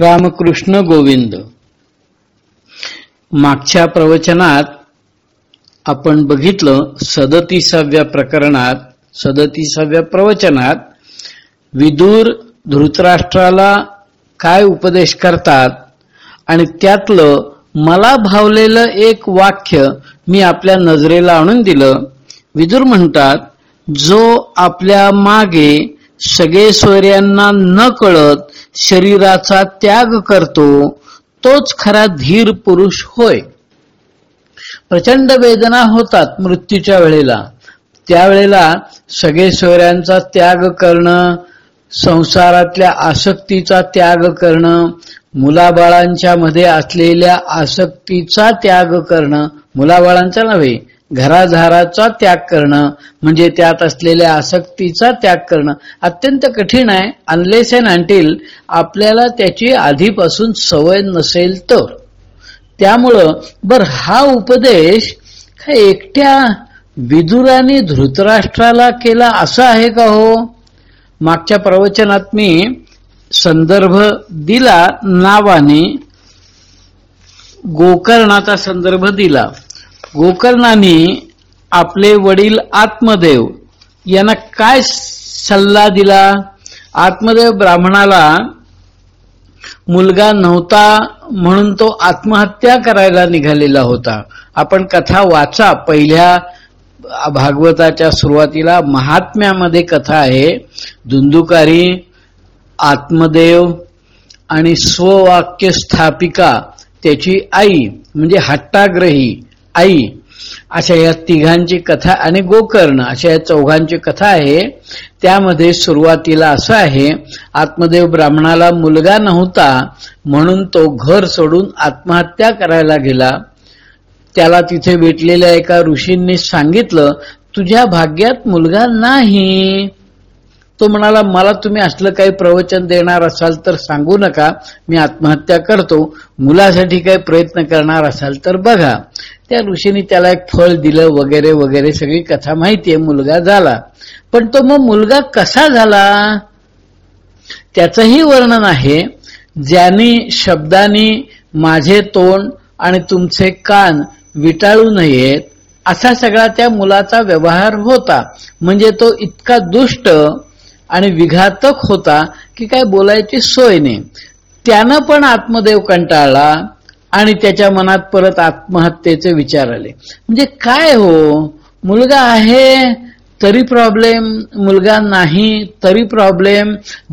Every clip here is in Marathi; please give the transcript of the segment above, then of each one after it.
रामकृष्ण गोविंद. मागच्या प्रवचनात आपण बघितलं सदतीसाव्या प्रकरणात सदतीसाव्या प्रवचनात विदूर धृतराष्ट्राला काय उपदेश करतात आणि त्यातलं मला भावलेलं एक वाक्य मी आपल्या नजरेला आणून दिलं. विदूर म्हणतात जो आपल्या मागे सगळे सोयऱ्यांना न कळत शरीराचा त्याग करतो तोच खरा धीर पुरुष होय. प्रचंड वेदना होतात मृत्यूच्या वेळेला. त्यावेळेला सगळे सोयऱ्यांचा त्याग करणं संसारातल्या आसक्तीचा त्याग करणं मुलाबाळांच्या मध्ये असलेल्या आसक्तीचा त्याग करणं मुलाबाळांचा नव्हे घराधाराचा त्याग करणं म्हणजे त्यात असलेल्या आसक्तीचा त्याग करणं अत्यंत कठीण आहे. अनलेस अँड अंटील आपल्याला त्याची आधीपासून सवय नसेल तर. त्यामुळं बर हा उपदेश काय एकट्या विदुराने धृतराष्ट्राला केला असा आहे का हो? मागच्या प्रवचनात मी संदर्भ दिला नावाने गोकर्णाचा संदर्भ दिला. गोकर्णाने आपले वडील आत्मदेव यांना काय सल्ला दिला? आत्मदेव ब्राह्मणाला मुलगा नव्हता म्हणून तो आत्महत्या करायला निघालेला होता. आपण कथा वाचा. पहिल्या भागवताच्या सुरुवातीला महात्म्यामध्ये कथा आहे धुंदुकारी आत्मदेव आणि स्ववाक्य स्थापिका त्याची आई म्हणजे हट्टाग्रही. आई. अशा या तिघांची कथा आणि गोकर्ण अशा या चौघांची कथा आहे. त्यामध्ये सुरुवातीला असं आहे आत्मदेव ब्राह्मणाला मुलगा नव्हता म्हणून तो घर सोडून आत्महत्या करायला गेला. त्याला तिथे भेटलेल्या एका ऋषींनी सांगितलं तुझ्या भाग्यात मुलगा नाही. तो म्हणाला मला तुम्ही असलं काही प्रवचन देणार असाल तर सांगू नका मी आत्महत्या करतो. मुलासाठी काही प्रयत्न करणार असाल तर बघा. त्या ऋषीने त्याला एक फळ दिलं वगैरे वगैरे सगळी कथा माहितीये मुलगा झाला. पण तो मग मुलगा कसा झाला? त्याचंही वर्णन आहे ज्यांनी शब्दांनी माझे तोंड आणि तुमचे कान विटाळू नयेत असा सगळा त्या मुलाचा व्यवहार होता. म्हणजे तो इतका दुष्ट आणि विघातक होता की काय बोलायची सोय नाही. त्यानं पण आत्मदेव कंटाळला. आणि त्याच्या मनात परत आत्महत्येचे विचार आले. म्हणजे काय हो? मुलगा आहे तरी प्रॉब्लेम मुलगा नाही तरी प्रॉब्लेम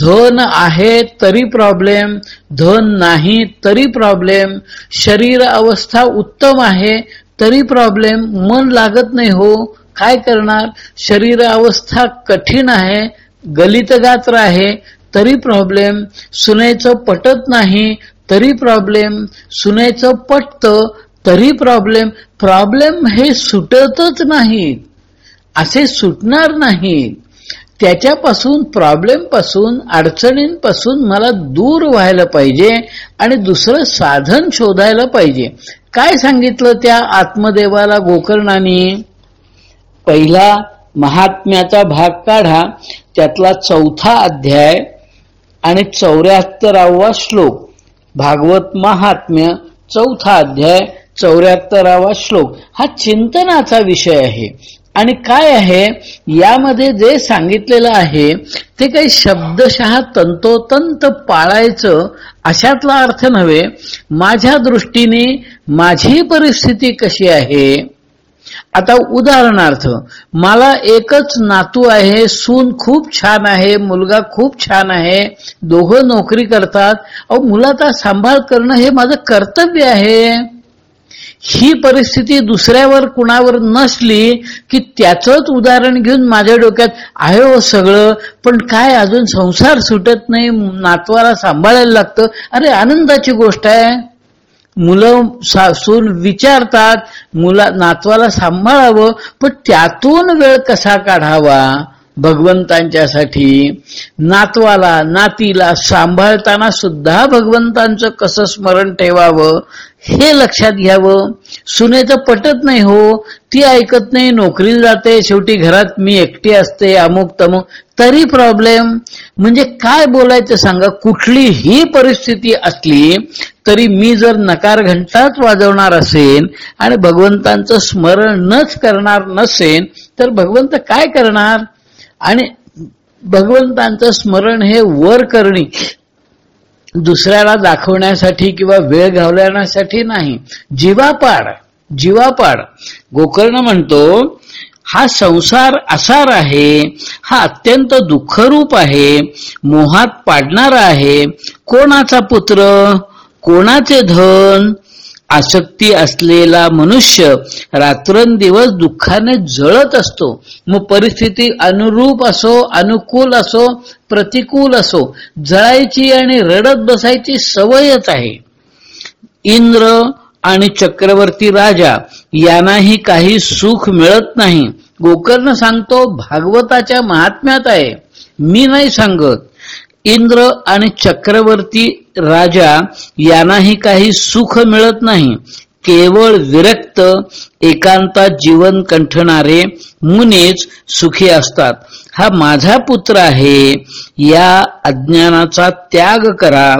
धन आहे तरी प्रॉब्लेम धन नाही तरी प्रॉब्लेम शरीर अवस्था उत्तम आहे तरी प्रॉब्लेम मन लागत नाही हो. काय करणार? शरीर अवस्था कठीण आहे गलितगात्र आहे तरी प्रॉब्लेम सुनेचं पटत नाही तरी प्रॉब्लेम सुनेचं पटत तरी प्रॉब्लेम प्रॉब्लेम हे सुटतच नाहीत. असे सुटणार नाहीत. त्याच्यापासून प्रॉब्लेमपासून अडचणींपासून मला दूर व्हायला पाहिजे आणि दुसरं साधन शोधायला पाहिजे. काय सांगितलं त्या आत्मदेवाला गोकर्णाने? पहिला महात्म्याचा भाग काढा त्यातला चौथा अध्याय आणि चौऱ्याहत्तरावा श्लोक. भागवत महात्म्य चौथा अध्याय चौऱ्याहत्तरावा श्लोक. हा चिंतनाचा विषय आहे. आणि काय आहे? यामध्ये जे सांगितलेलं आहे ते काही शब्दशः तंतोतंत पाळायचं अशातला अर्थ नव्हे. माझ्या दृष्टीने माझी परिस्थिती कशी आहे? आता उदाहरणार्थ मला एकच नातू आहे सून खूप छान आहे मुलगा खूप छान आहे दोघं नोकरी करतात. अहो मुलाचा सांभाळ करणं हे माझं कर्तव्य आहे. ही परिस्थिती दुसऱ्यावर कुणावर नसली की त्याचंच उदाहरण घेऊन माझ्या डोक्यात आहे हो सगळं पण काय अजून संसार सुटत नाही नातवाला सांभाळायला लागतं. अरे आनंदाची गोष्ट आहे. मुलं सासून विचारतात मुला नातवाला सांभाळावं पण त्यातून वेळ कसा काढावा? भगवंतांच्यासाठी. नातवाला नातीला सांभाळताना सुद्धा भगवंतांचं कसं स्मरण ठेवावं हे लक्षात घ्यावं. सुनेचं पटत नाही हो ती ऐकत नाही नोकरीला जाते शेवटी घरात मी एकटी असते अमुक तमुक तरी प्रॉब्लेम म्हणजे काय बोलायचं सांगा कुठलीही परिस्थिती असली तरी मी जर नकार घंटाच वाजवणार असेन आणि भगवंतांचं स्मरण नच करणार नसेन तर भगवंत काय करणार? आणि भगवंतांचं स्मरण हे वर करणे दुसऱ्याला दाखवण्यासाठी किंवा वेळ घालवण्यासाठी नाही. जीवापाड जीवापाड. गोकर्ण म्हणतो हा संसार असार आहे हा अत्यंत दुःखरूप आहे मोहात पाडणारा आहे. कोणाचा पुत्र कोणाचे धन? आसक्ती असलेला मनुष्य रात्रंदिवस दुःखाने जळत असतो. मग परिस्थिती अनुरूप असो अनुकूल असो प्रतिकूल असो जळायची आणि रडत बसायची सवयच आहे. इंद्र आणि चक्रवर्ती राजा यांनाही काही सुख मिळत नाही. गोकर्ण सांगतो भागवताच्या महात्म्यात आहे. मी नाही सांगत. इंद्र आणि चक्रवर्ती राजा यांनाही काही सुख मिळत नाही. केवळ विरक्त एकांतात जीवन कंठणारे मुनेच सुखी असतात. हा माझा पुत्र आहे या अज्ञानाचा त्याग करा.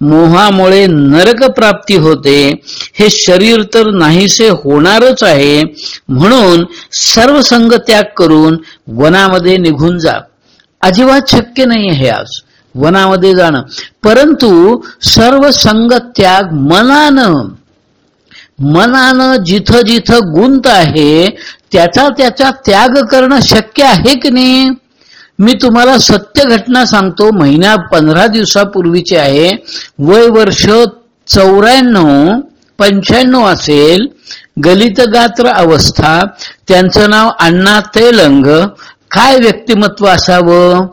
मोहामुळे नरक प्राप्ती होते. हे शरीर तर नाहीसे होणारच आहे. म्हणून सर्व संग त्याग करून वनामध्ये निघून जा. अजिबात शक्य नाही हे आज. वनामध्ये जाणं. परंतु सर्व संग त्याग मनानं. मनानं जिथं जिथं गुंत आहे त्याचा त्याचा त्याग करणं शक्य आहे की नाही? मी तुम्हाला सत्य घटना सांगतो. महिन्या पंधरा दिवसापूर्वीची आहे. वय वर्ष चौऱ्याण्णव पंच्याण्णव असेल. गलित गात्र अवस्था. त्यांचं नाव अण्णा तेलंग. काय व्यक्तिमत्व असावं?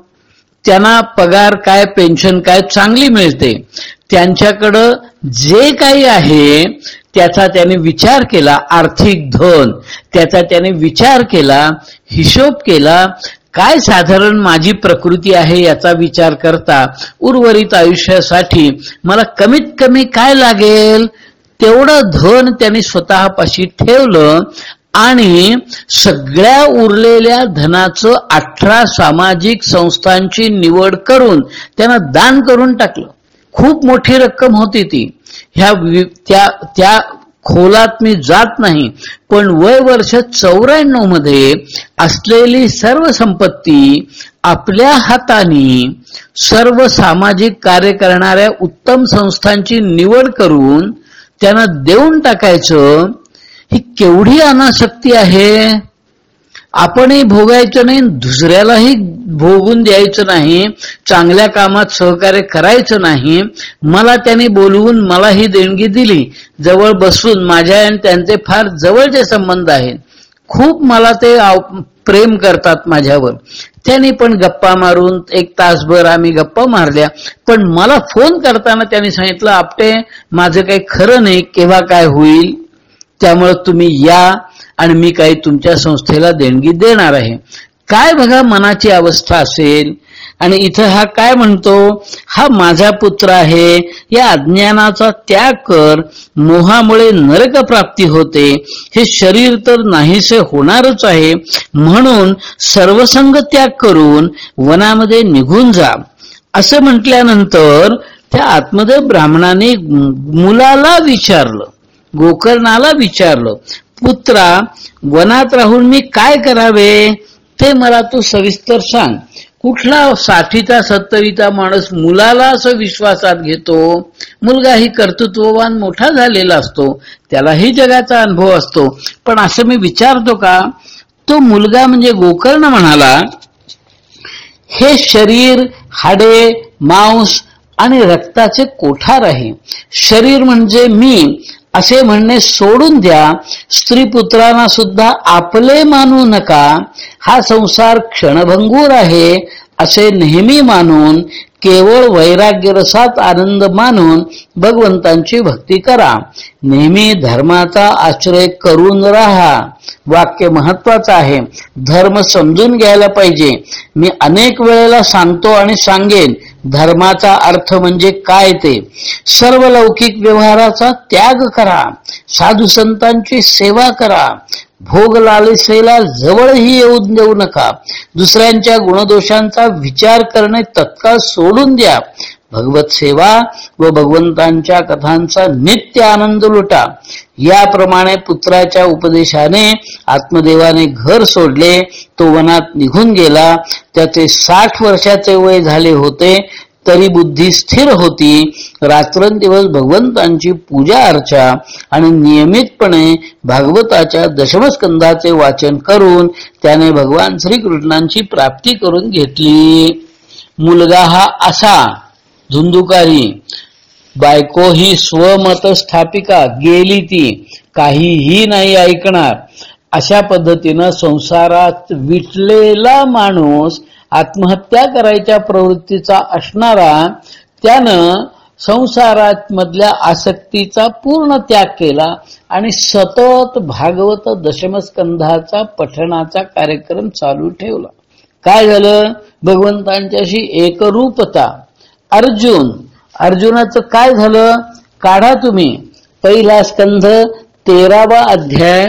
त्यांना पगार काय पेन्शन काय चांगली मिळते. त्यांच्याकडं जे काही आहे त्याचा त्याने विचार केला आर्थिक धन. त्याचा त्याने विचार केला हिशोब केला काय साधारण माझी प्रकृती आहे याचा विचार करता उर्वरित आयुष्यासाठी मला कमीत कमी काय लागेल? तेवढं धन त्याने स्वतःपाशी ठेवलं आणि सगळ्या उरलेल्या धनाचं अठरा सामाजिक संस्थांची निवड करून त्यांना दान करून टाकलं. खूप मोठी रक्कम होती ती. ह्या त्या त्या खोलात मी जात नाही पण वय वर्ष चौऱ्याण्णवमध्ये असलेली सर्व संपत्ती आपल्या हाताने सर्व सामाजिक कार्य करणाऱ्या उत्तम संस्थांची निवड करून त्यांना देऊन टाकायचं ही केवढी अनासक्ती आहे? आपणही भोगायचं नाही दुसऱ्यालाही भोगून द्यायचं नाही चांगल्या कामात सहकार्य करायचं नाही. मला त्यांनी बोलवून मला ही देणगी दिली. जवळ बसून माझ्या आणि त्यांचे फार जवळचे संबंध आहेत. खूप मला ते प्रेम करतात माझ्यावर. त्यांनी पण गप्पा मारून एक तासभर आम्ही गप्पा मारल्या. पण मला फोन करताना त्यांनी सांगितलं आपटे माझं काही खरं नाही केव्हा काय होईल? त्यामुळे तुम्ही या आणि मी काही तुमच्या संस्थेला देणगी देणार आहे. काय बघा मनाची अवस्था असेल. आणि इथं हा काय म्हणतो? हा माझा पुत्र आहे. या अज्ञानाचा त्याग कर. मोहामुळे नरक प्राप्ती होते. हे शरीर तर नाहीसे होणारच आहे. म्हणून सर्वसंग त्याग करून वनामध्ये निघून जा. असं म्हटल्यानंतर त्या आत्मदेव ब्राह्मणाने मुलाला विचारलं. गोकर्णाला विचारलं पुत्रा वनात राहून मी काय करावे? ते मला तू सविस्तर सांग. कुठला साठीचा सत्तरीचा माणूस मुलाला असं विश्वासात घेतो? मुलगा ही कर्तृत्ववान मोठा झालेला असतो. त्यालाही जगाचा अनुभव असतो. पण असं मी विचारतो का? तो मुलगा म्हणजे गोकर्ण म्हणाला हे शरीर हाडे मांस आणि रक्ताचे कोठार आहे. शरीर म्हणजे मी असे म्हणणे सोडून द्या. स्त्री पुत्रांना सुद्धा आपले मानू नका. हा संसार क्षणभंगूर आहे असे नेहमी मानून केवळ वैराग्य रसात आनंद मानून भगवंतांची भक्ती करा. नेहमी धर्माचा आश्रय करून राहा. वाक्य महत्वाचं आहे. धर्म समजून घ्यायला पाहिजे. मी अनेक वेळेला सांगतो आणि सांगेन. धर्माचा अर्थ म्हणजे काय ते? सर्व लौकिक व्यवहाराचा त्याग करा. साधू संतांची सेवा करा. भोग लालसेला जवळही येऊ देऊ नका. दुसऱ्यांच्या गुणदोषांचा विचार करणे तत्काळ सोडून द्या. भगवत सेवा व भगवंतांच्या कथांचा नित्य आनंद लुटा. याप्रमाणे पुत्राच्या उपदेशाने आत्मदेवाने घर सोडले तो वनात निघून गेला. त्याचे साठ वर्षाचे वय झाले होते तरी बुद्धी स्थिर होती. रात्रंदिवस भगवंतांची पूजा अर्चा आणि नियमितपणे भागवताच्या दशमस्कंदाचे वाचन करून त्याने भगवान श्रीकृष्णांची प्राप्ती करून घेतली. मुलगा हा असा धुंदुकारी बायको ही स्वमत स्थापिका गेली ती. काहीही नाही ऐकणार. अशा पद्धतीनं संसारात विटलेला माणूस आत्महत्या करायच्या प्रवृत्तीचा असणारा त्यानं संसारात मधल्या आसक्तीचा पूर्ण त्याग केला आणि सतत भागवत दशमस्कंधाचा पठणाचा कार्यक्रम चालू ठेवला. काय झालं? भगवंतांच्याशी एकरूपता. अर्जुन. अर्जुनाचं काय झालं? काढा तुम्ही. पहिला स्कंध तेरावा अध्याय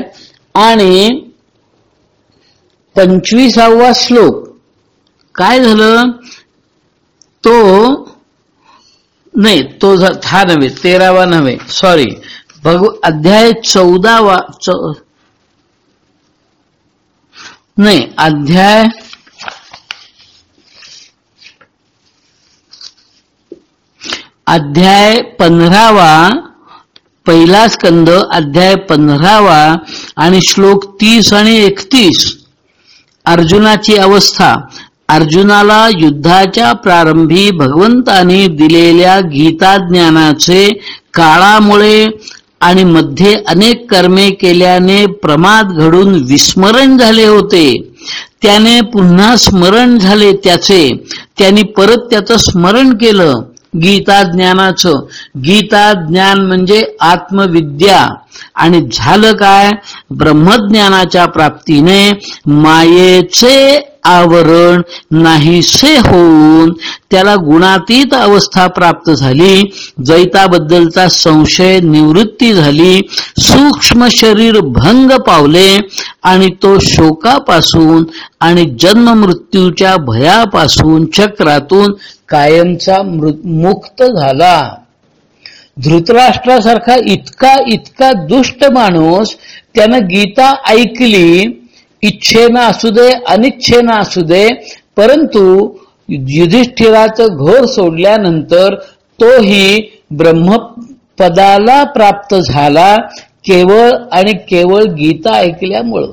आणि पंचवीसावा श्लोक. काय झालं? तो नाही तो हा नव्हे तेरावा नव्हे सॉरी भगव अध्याय चौदावा नाही अध्याय अध्याय पंधरावा पहिला स्कंद अध्याय पंधरावा आणि श्लोक तीस आणि एकतीस. अर्जुनाची अवस्था. अर्जुनाला युद्धाच्या प्रारंभी भगवंतानी दिलेल्या गीता ज्ञानाचे काळामुळे आणि मध्ये अनेक कर्मे केल्याने प्रमाद घडून विस्मरण झाले होते. त्याने पुन्हा स्मरण झाले त्याचे. त्यांनी परत त्याचं स्मरण केलं. गीता ज्ञानाचं. गीता ज्ञान म्हणजे आत्मविद्या. आणि झालं काय? ब्रह्मज्ञानाच्या प्राप्तीने मायेचे आवरण नाहीसे होऊन त्याला गुणातीत अवस्था प्राप्त झाली. जैताबद्दलचा संशय निवृत्ती झाली. सूक्ष्म शरीर भंग पावले आणि तो शोकापासून आणि जन्म मृत्यूच्या भयापासून चक्रातून कायमचा मुक्त झाला. धृतराष्ट्रासारखा इतका इतका दुष्ट माणूस त्यानं गीता ऐकली इच्छेनं असू दे अनिच्छेनं असू दे परंतु युधिष्ठिराचं घोर सोडल्यानंतर तोही ब्रह्मपदाला प्राप्त झाला केवळ आणि केवळ गीता ऐकल्यामुळं.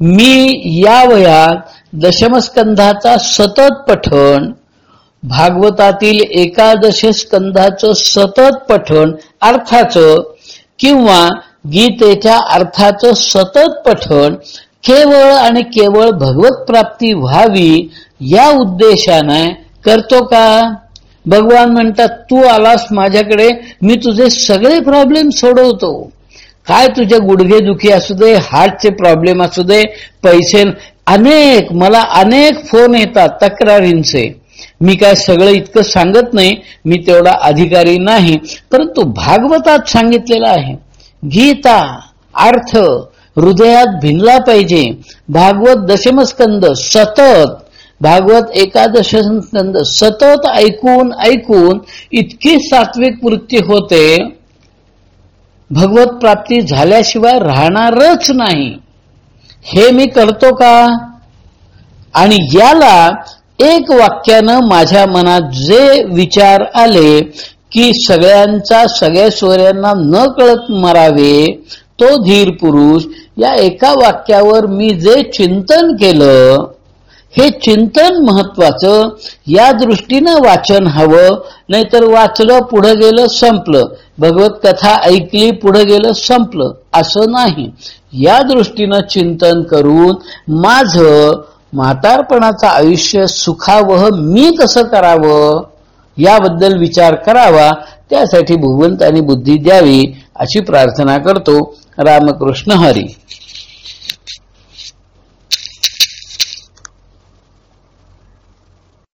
मी या वयात दशमस्कंधाचा सतत पठण भागवतातील एकादश स्कंधाचं सतत पठण अर्थाचं किंवा गीतेच्या अर्थाचं सतत पठण केवळ आणि केवळ भगवत प्राप्ती व्हावी या उद्देशाने करतो का? भगवान म्हणतात तू आलास माझ्याकडे मी तुझे सगळे प्रॉब्लेम सोडवतो. काय तुझे गुडघे दुखी असू दे हार्टचे प्रॉब्लेम असू दे पैसे अनेक मला अनेक फोन येतात तक्रारींचे. मी काय सगळं इतकं सांगत नाही मी तेवढा अधिकारी नाही परंतु भागवतात सांगितलेलं आहे. गीता अर्थ हृदयात भिनला पाहिजे. भागवत दशमस्कंद सतत. भागवत एकादश स्कंद सतत ऐकून ऐकून इतकी सात्विक वृत्ती होते. भगवत प्राप्ती झाल्याशिवाय राहणारच नाही. हे मी करतो का? आणि याला एक वाक्यानं माझ्या मनात जे विचार आले की सगळ्यांचा सगळ्या सोयऱ्यांना न कळत मरावे तो धीर पुरुष या एका वाक्यावर मी जे चिंतन केलं हे चिंतन महत्वाचं. या दृष्टीनं वाचन हवं नाहीतर वाचलं पुढं गेलं संपलं. भगवत कथा ऐकली पुढं गेलं संपलं. असं नाही. या दृष्टीनं चिंतन करून माझं म्हातारपणाचं आयुष्य सुखावह मी कसं करावं याबद्दल विचार करावा त्यासाठी भगवंतानी बुद्धी द्यावी. अशी प्रार्थना करतो. रामकृष्ण हरी.